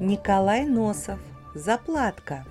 Николай Носов. Заплатка.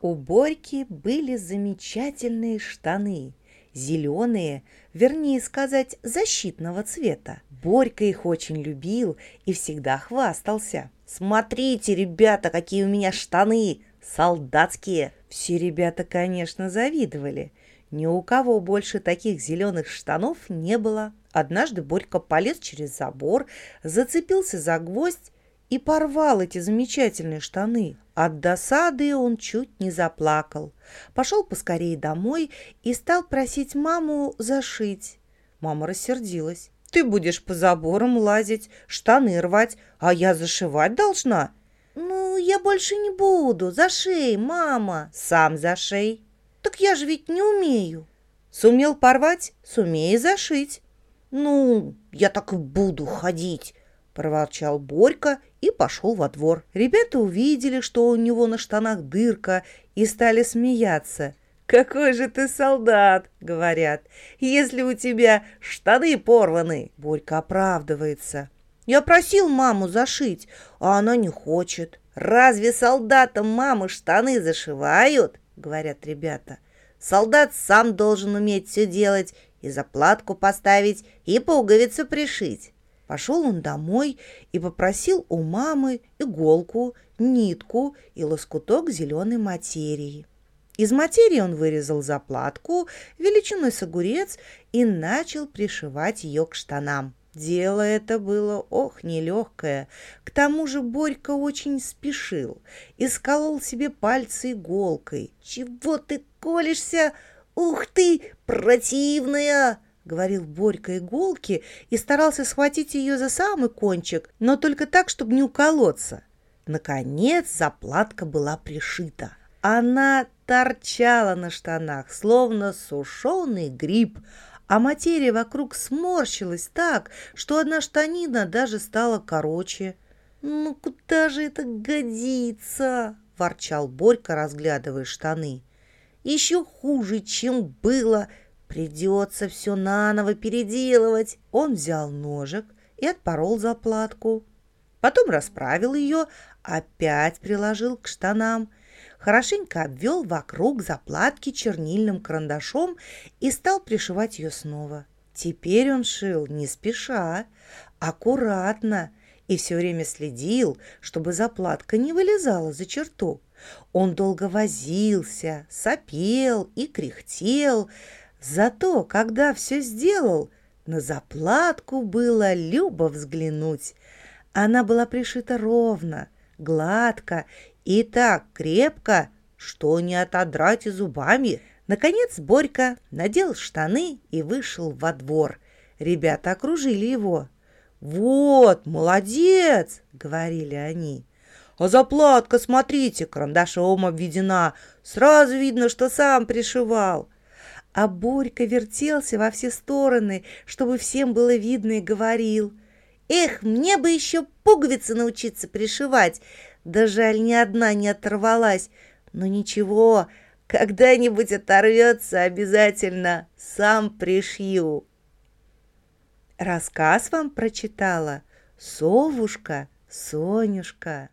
У Борьки были замечательные штаны, зеленые, вернее сказать, защитного цвета. Борька их очень любил и всегда хвастался. «Смотрите, ребята, какие у меня штаны! Солдатские!» Все ребята, конечно, завидовали. Ни у кого больше таких зеленых штанов не было. Однажды Борька полез через забор, зацепился за гвоздь и порвал эти замечательные штаны. От досады он чуть не заплакал. Пошел поскорее домой и стал просить маму зашить. Мама рассердилась. «Ты будешь по заборам лазить, штаны рвать, а я зашивать должна?» «Ну, я больше не буду. Зашей, мама!» «Сам зашей!» «Так я же ведь не умею!» «Сумел порвать? Сумей зашить!» «Ну, я так и буду ходить!» – проворчал Борька и пошел во двор. Ребята увидели, что у него на штанах дырка, и стали смеяться. «Какой же ты солдат!» — говорят. «Если у тебя штаны порваны!» Борька оправдывается. «Я просил маму зашить, а она не хочет». «Разве солдатам мамы штаны зашивают?» — говорят ребята. «Солдат сам должен уметь все делать, и заплатку поставить, и пуговицу пришить». Пошел он домой и попросил у мамы иголку, нитку и лоскуток зеленой материи. Из материи он вырезал заплатку величиной с огурец и начал пришивать ее к штанам. Дело это было, ох, нелегкое. К тому же Борька очень спешил и сколол себе пальцы иголкой. «Чего ты колешься? Ух ты, противная!» — говорил Борька иголки и старался схватить ее за самый кончик, но только так, чтобы не уколоться. Наконец заплатка была пришита. Она торчала на штанах, словно сушеный гриб, а материя вокруг сморщилась так, что одна штанина даже стала короче. «Ну куда же это годится?» – ворчал Борька, разглядывая штаны. «Еще хуже, чем было!» Придется все наново переделывать. Он взял ножик и отпорол заплатку. Потом расправил ее, опять приложил к штанам, хорошенько обвел вокруг заплатки чернильным карандашом и стал пришивать ее снова. Теперь он шил не спеша, аккуратно и все время следил, чтобы заплатка не вылезала за черту. Он долго возился, сопел и кряхтел, Зато, когда все сделал, на заплатку было любо взглянуть. Она была пришита ровно, гладко и так крепко, что не отодрать и зубами. Наконец Борька надел штаны и вышел во двор. Ребята окружили его. «Вот, молодец!» — говорили они. «А заплатка, смотрите, карандашом обведена. Сразу видно, что сам пришивал». А Борька вертелся во все стороны, чтобы всем было видно, и говорил. «Эх, мне бы еще пуговицы научиться пришивать! Да жаль, ни одна не оторвалась. Но ничего, когда-нибудь оторвется обязательно, сам пришью». Рассказ вам прочитала совушка Сонюшка.